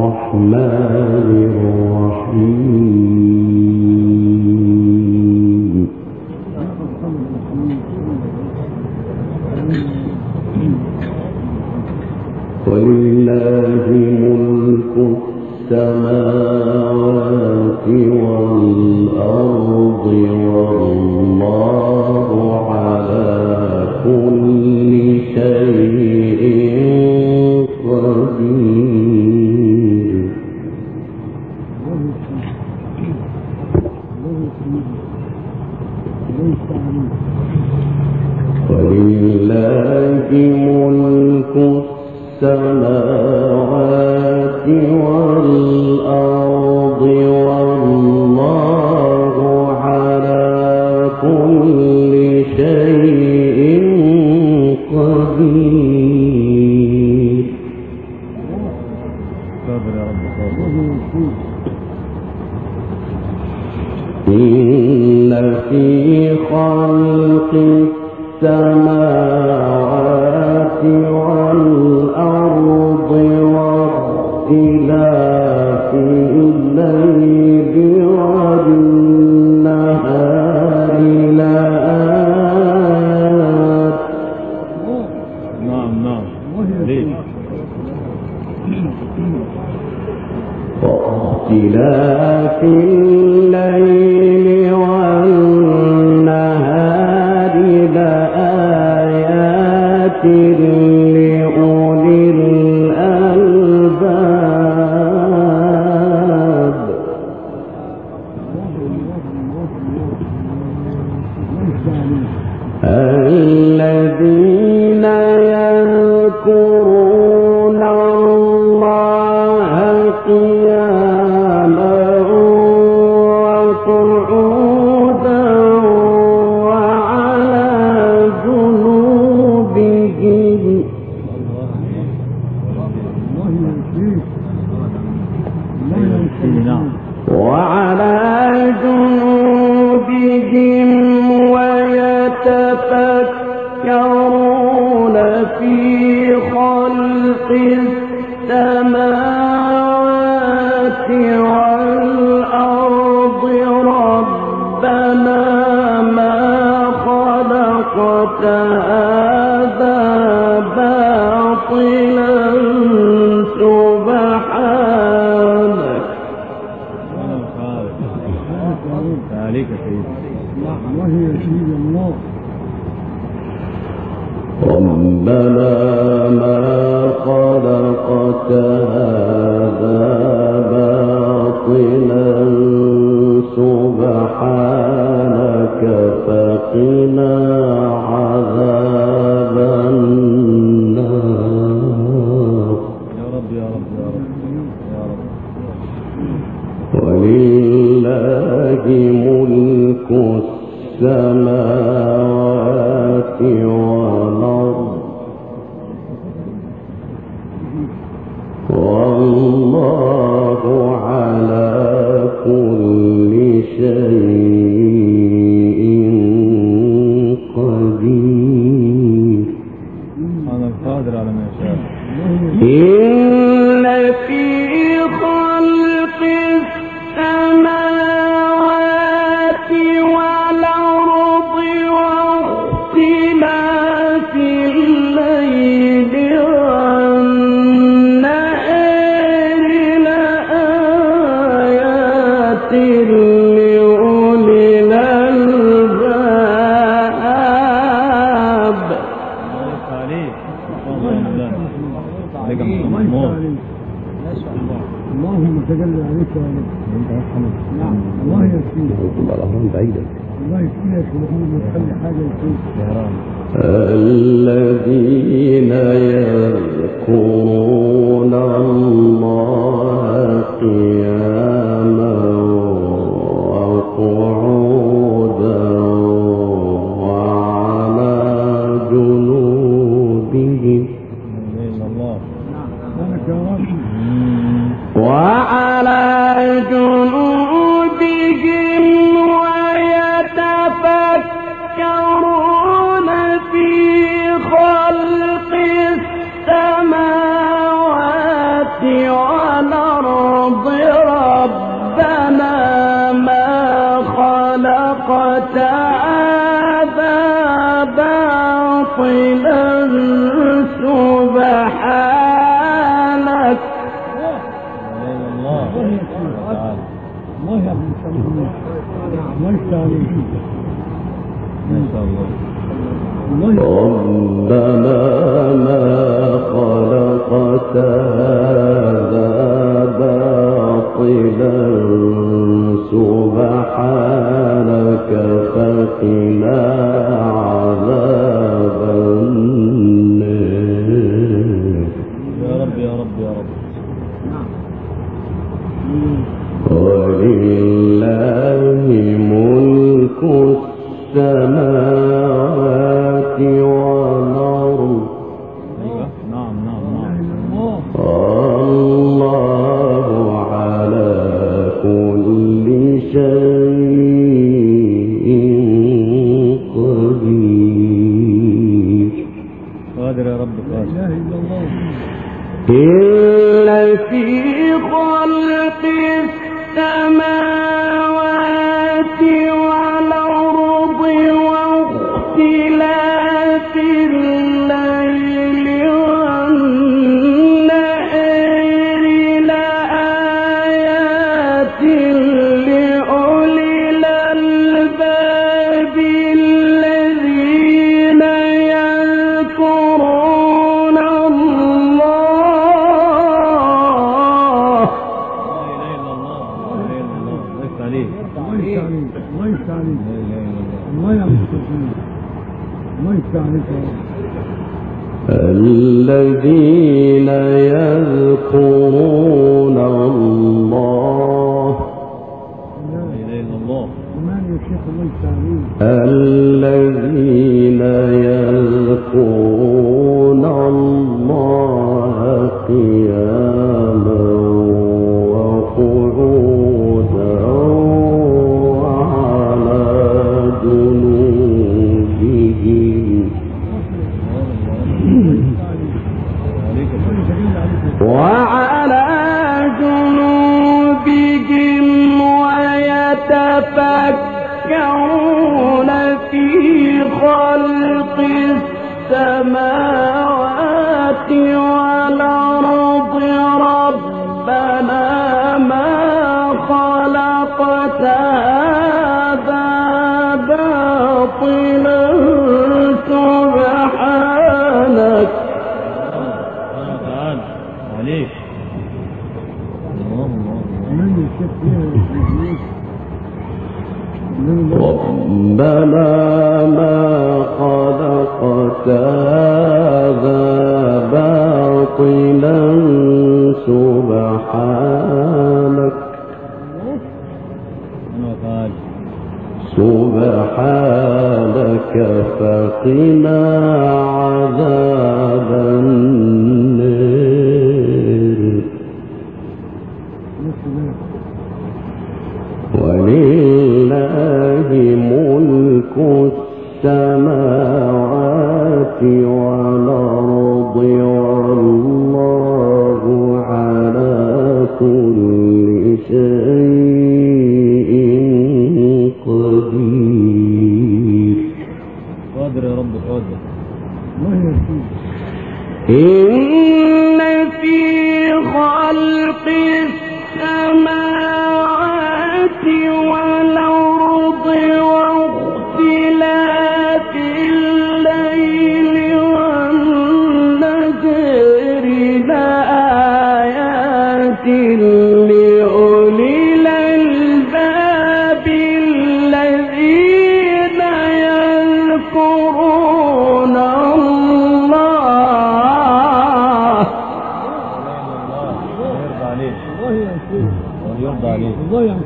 الرحمن لآيات لأولي شيء باطلا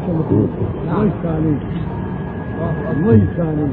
الله يعمل الله يستعين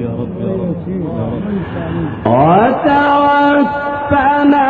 يا رب يا رب. يا رب يا رب وتوفنا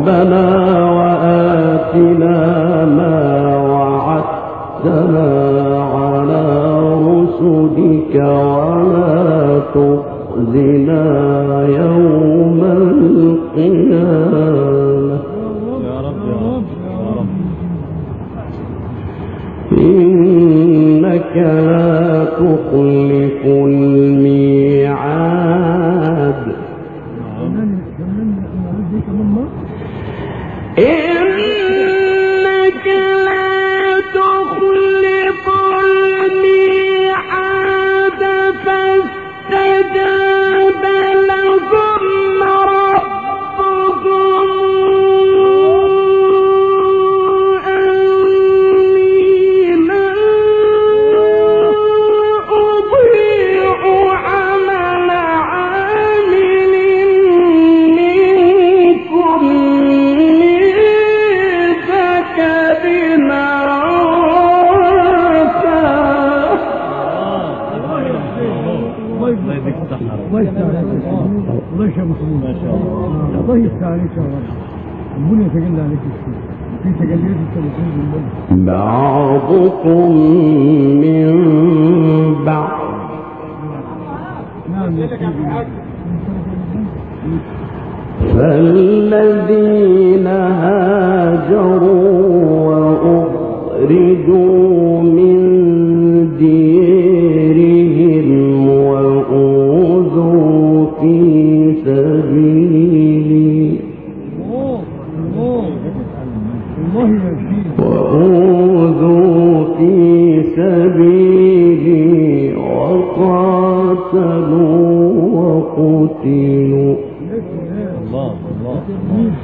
ربنا وقتلوا الله الله لأكفرن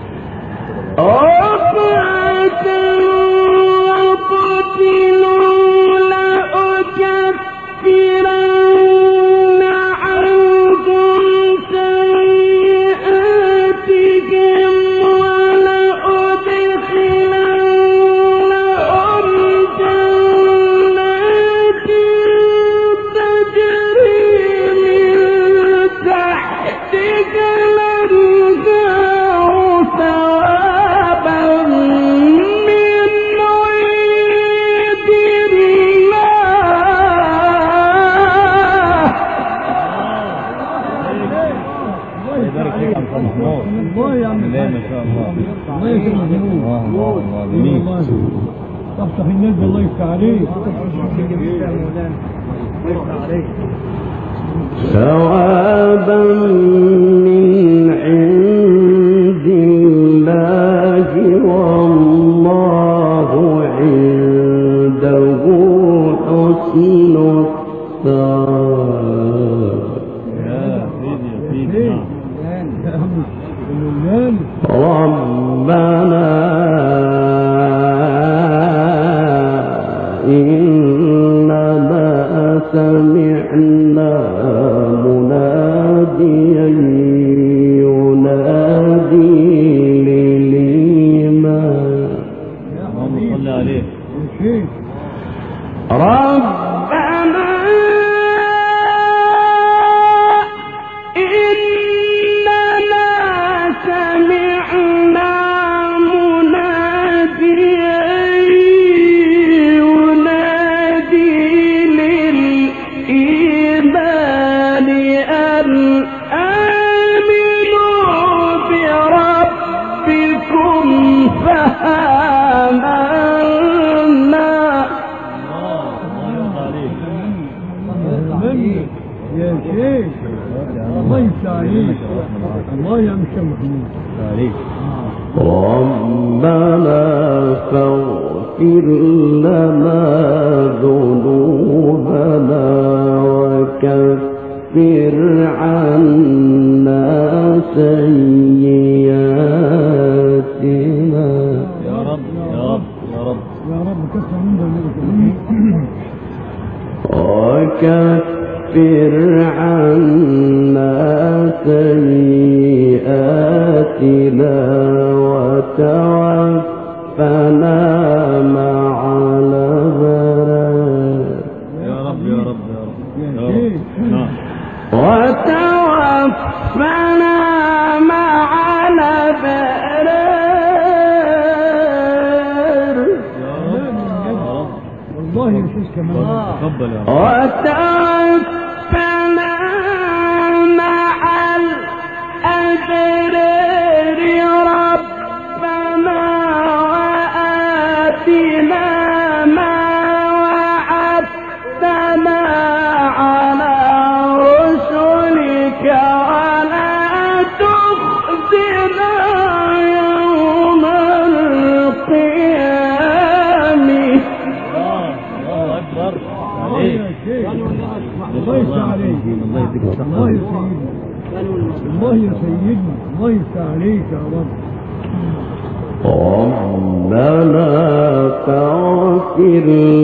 عليك. ثوابا فاغفر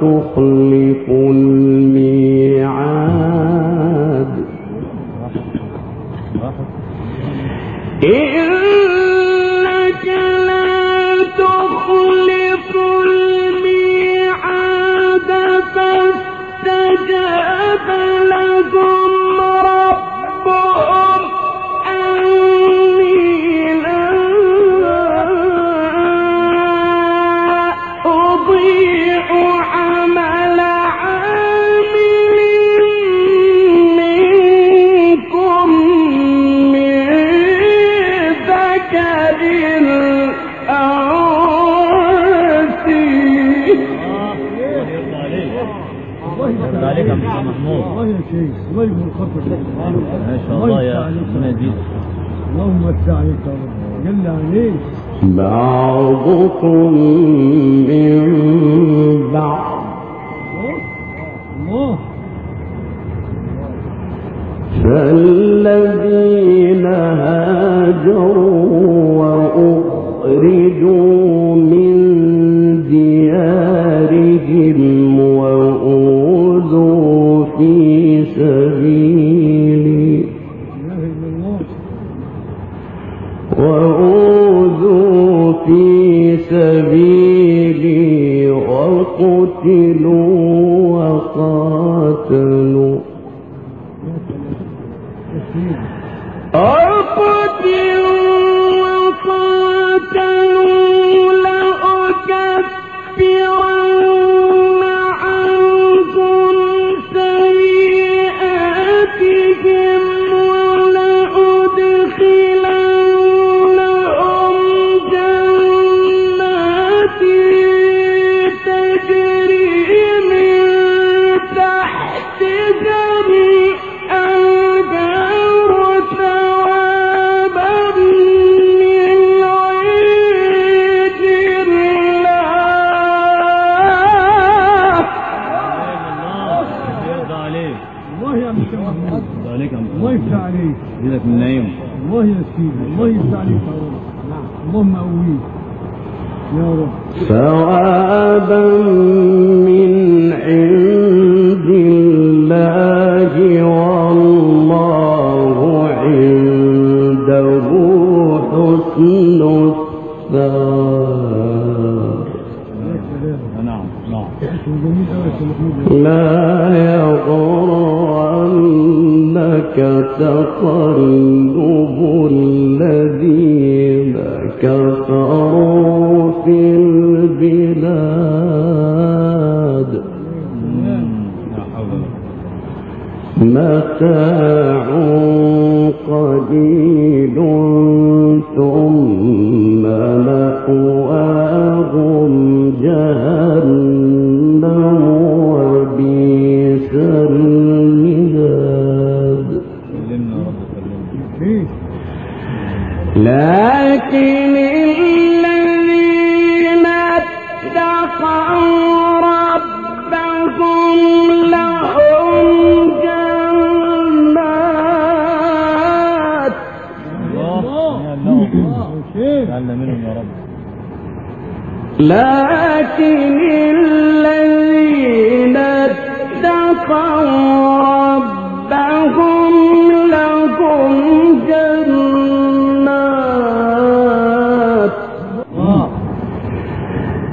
تخلف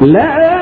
لا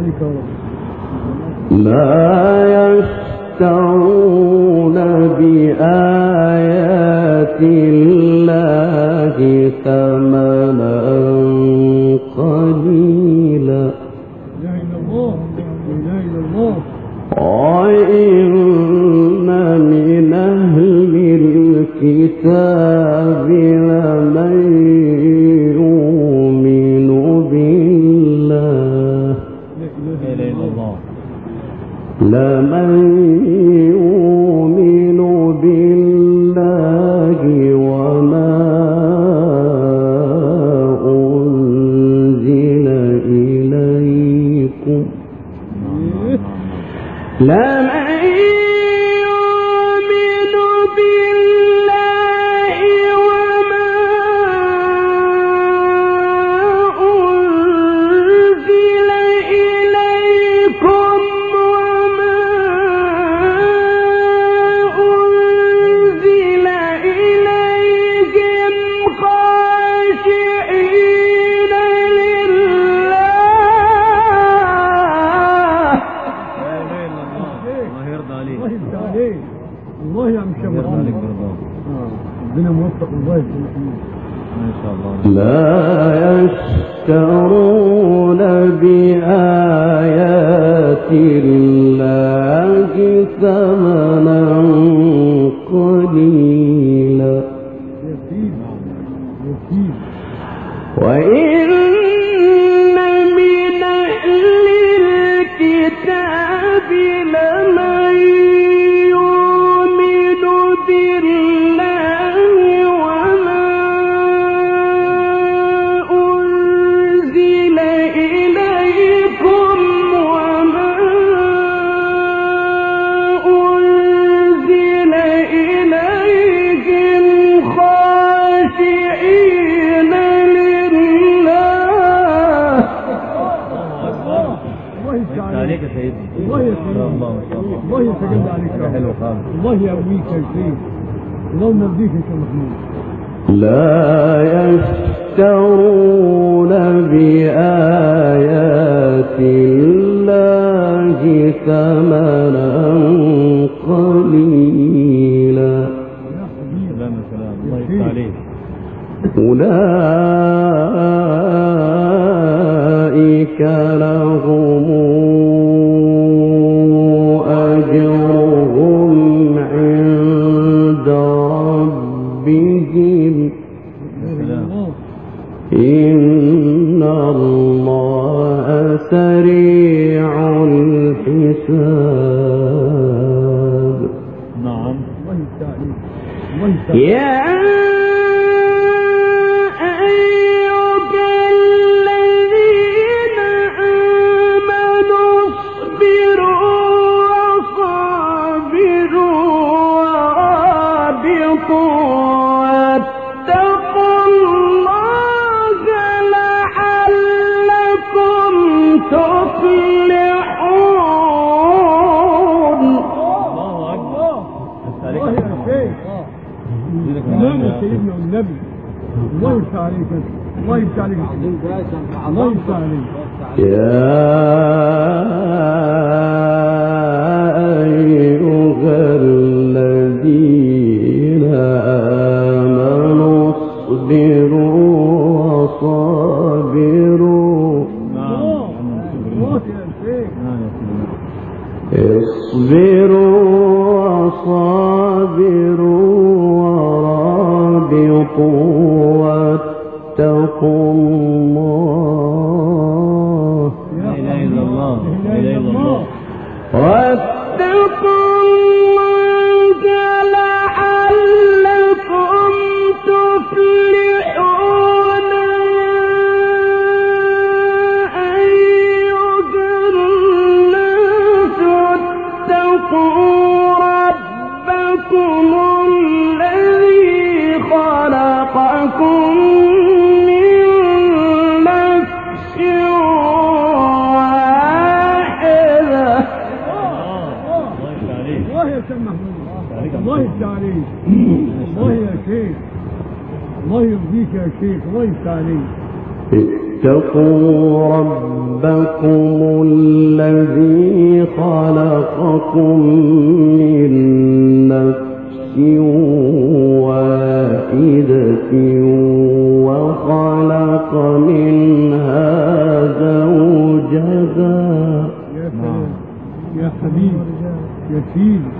الله إن الله سريع الحساب نعم. يا الله يا شيخ. الله يرضيك يا شيخ الله يفتح اتقوا ربكم الذي خلقكم من نفس واحدة وخلق منها زوجها. يا حبيب يا سيدي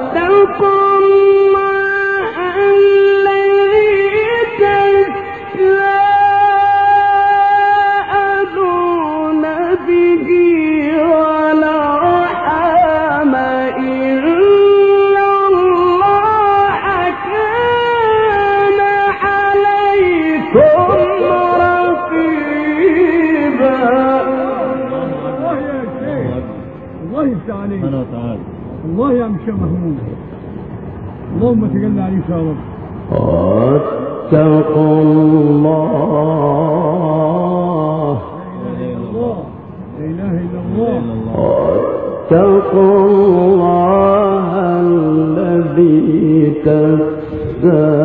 اللهم تجلى عليك شاء رب واتقوا الله. لا اله الا الله واتقوا الله الذي تسأل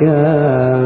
شَاءَ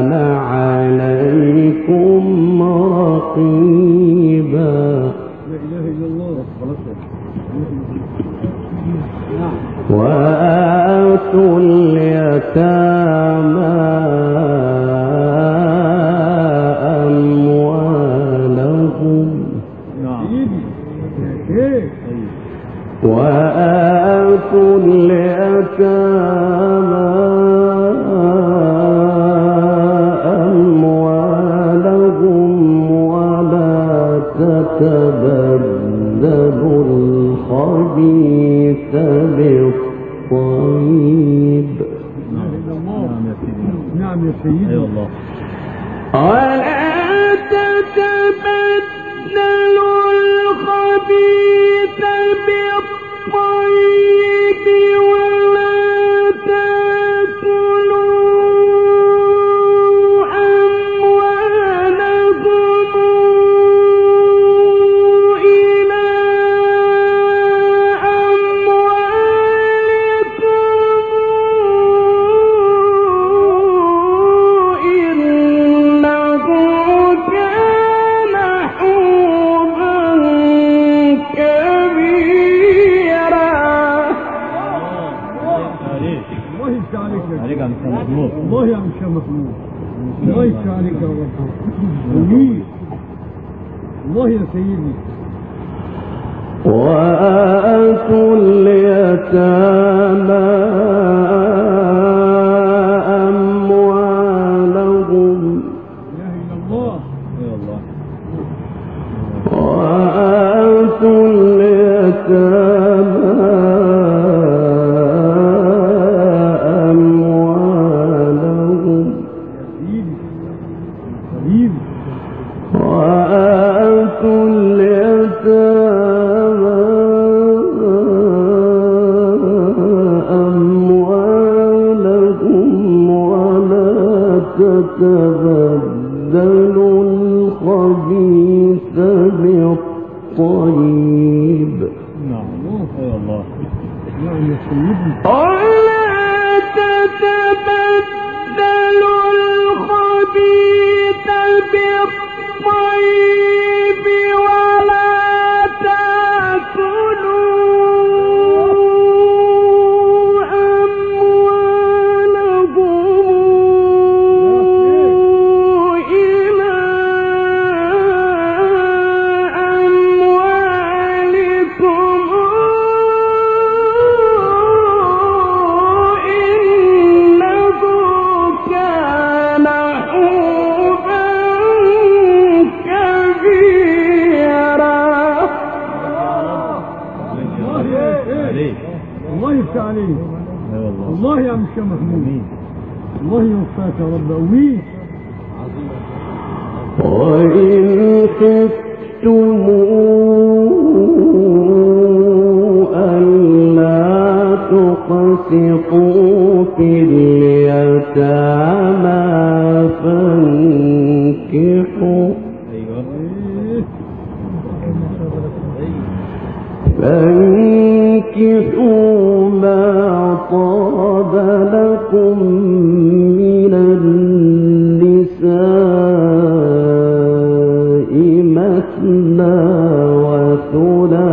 رسولا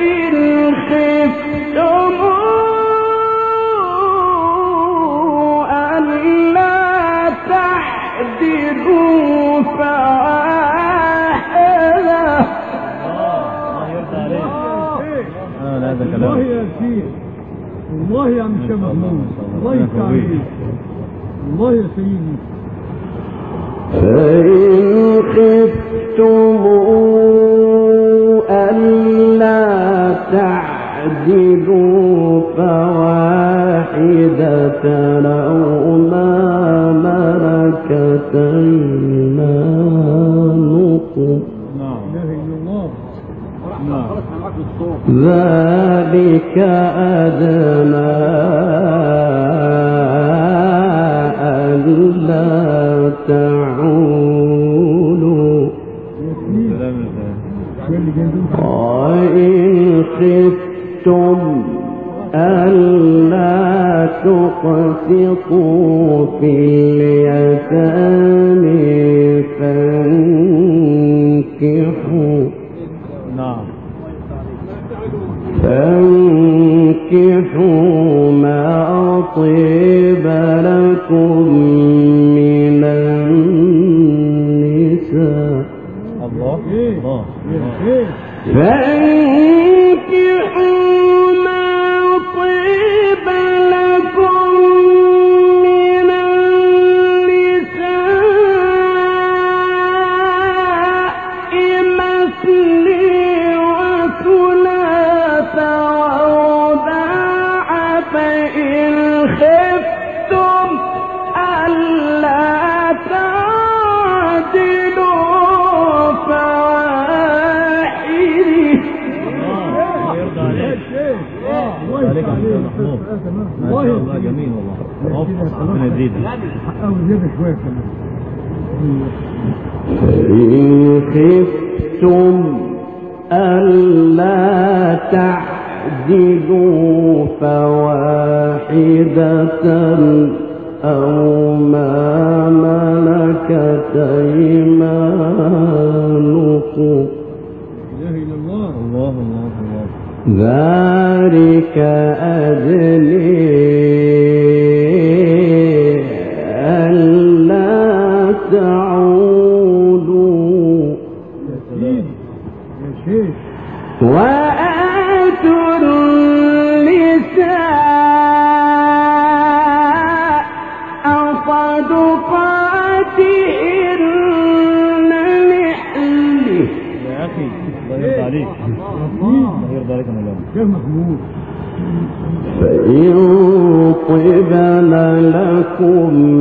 الذين ما شاء الله جميل والله ربنا يزيد. حقه زيادة شوية كمان. إن خفتم ألا تعدلوا فواحدة أو ما ملكت أيمانكم. لا إله إلا الله. الله الله الله. ذلك أدلي. لكم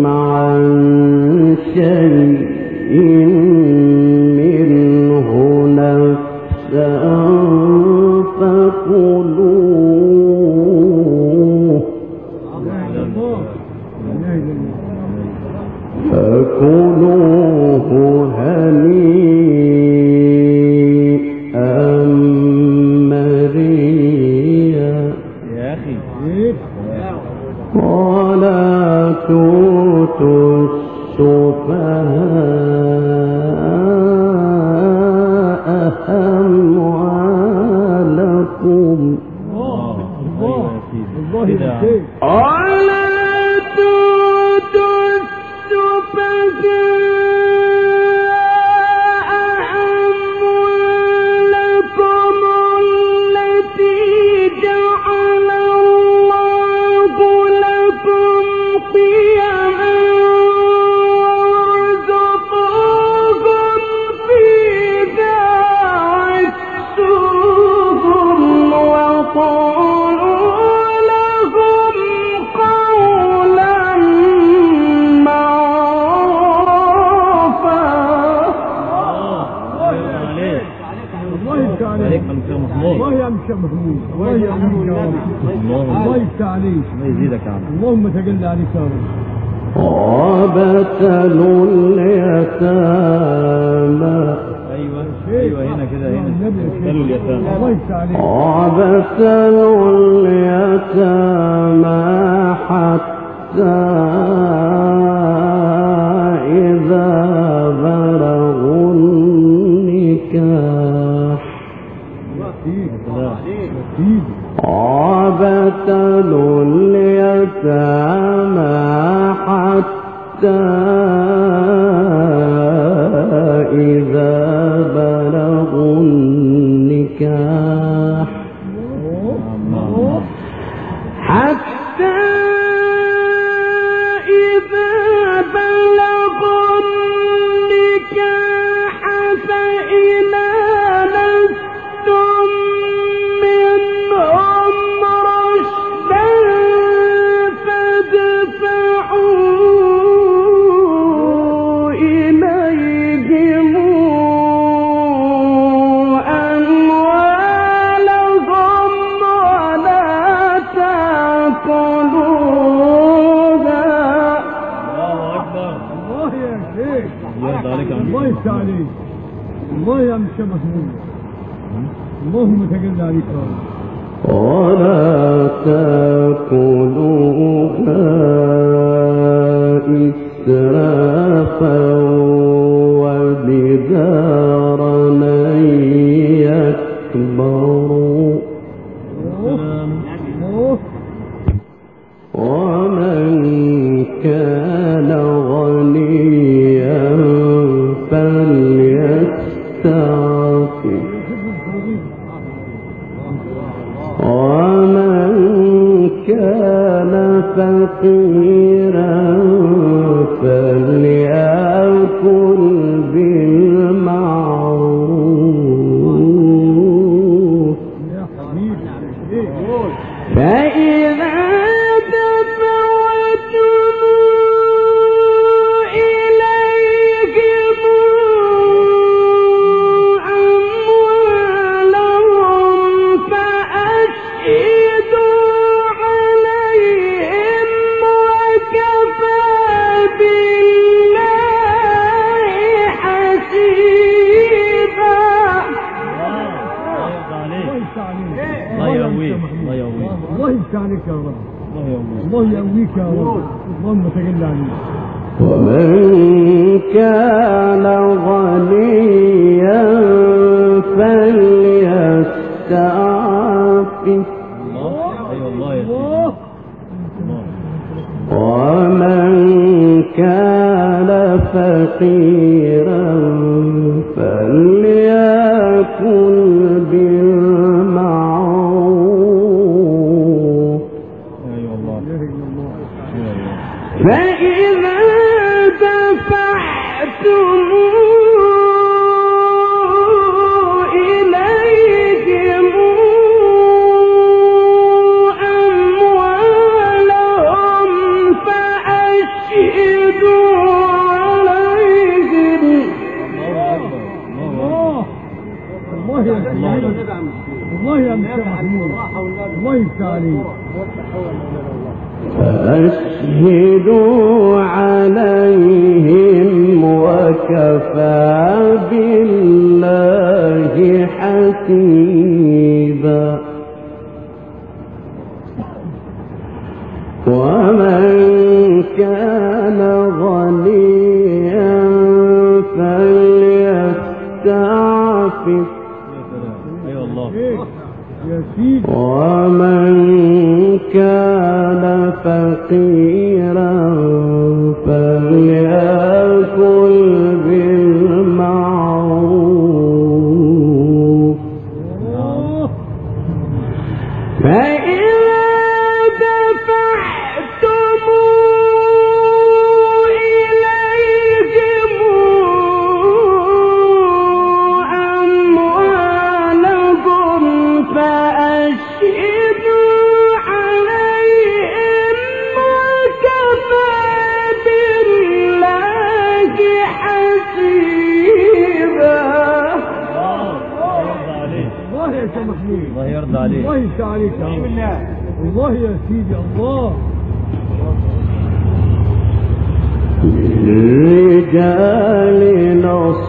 غابة اليتامى. ليش عليك الله يا مشبه محمود اللهم تجلى عليك ولا تاكلوها اسرافا وبدارا يكبر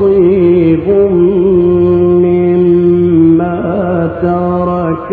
نصيب مما ترك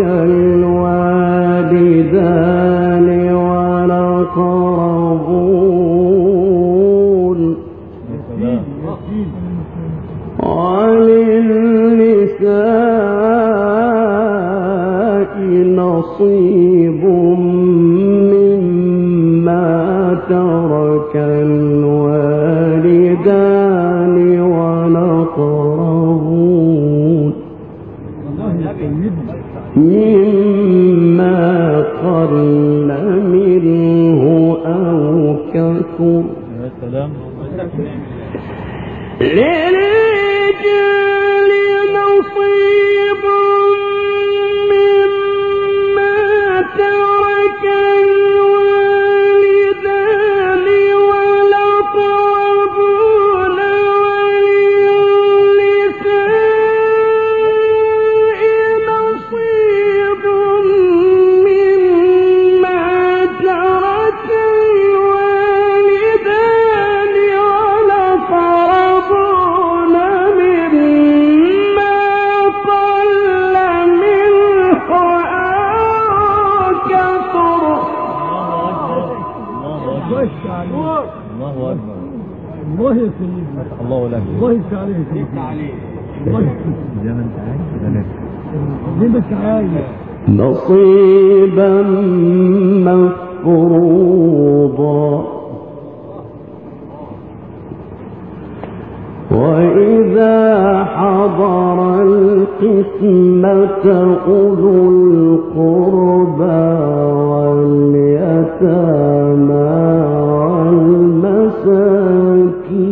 والمساكين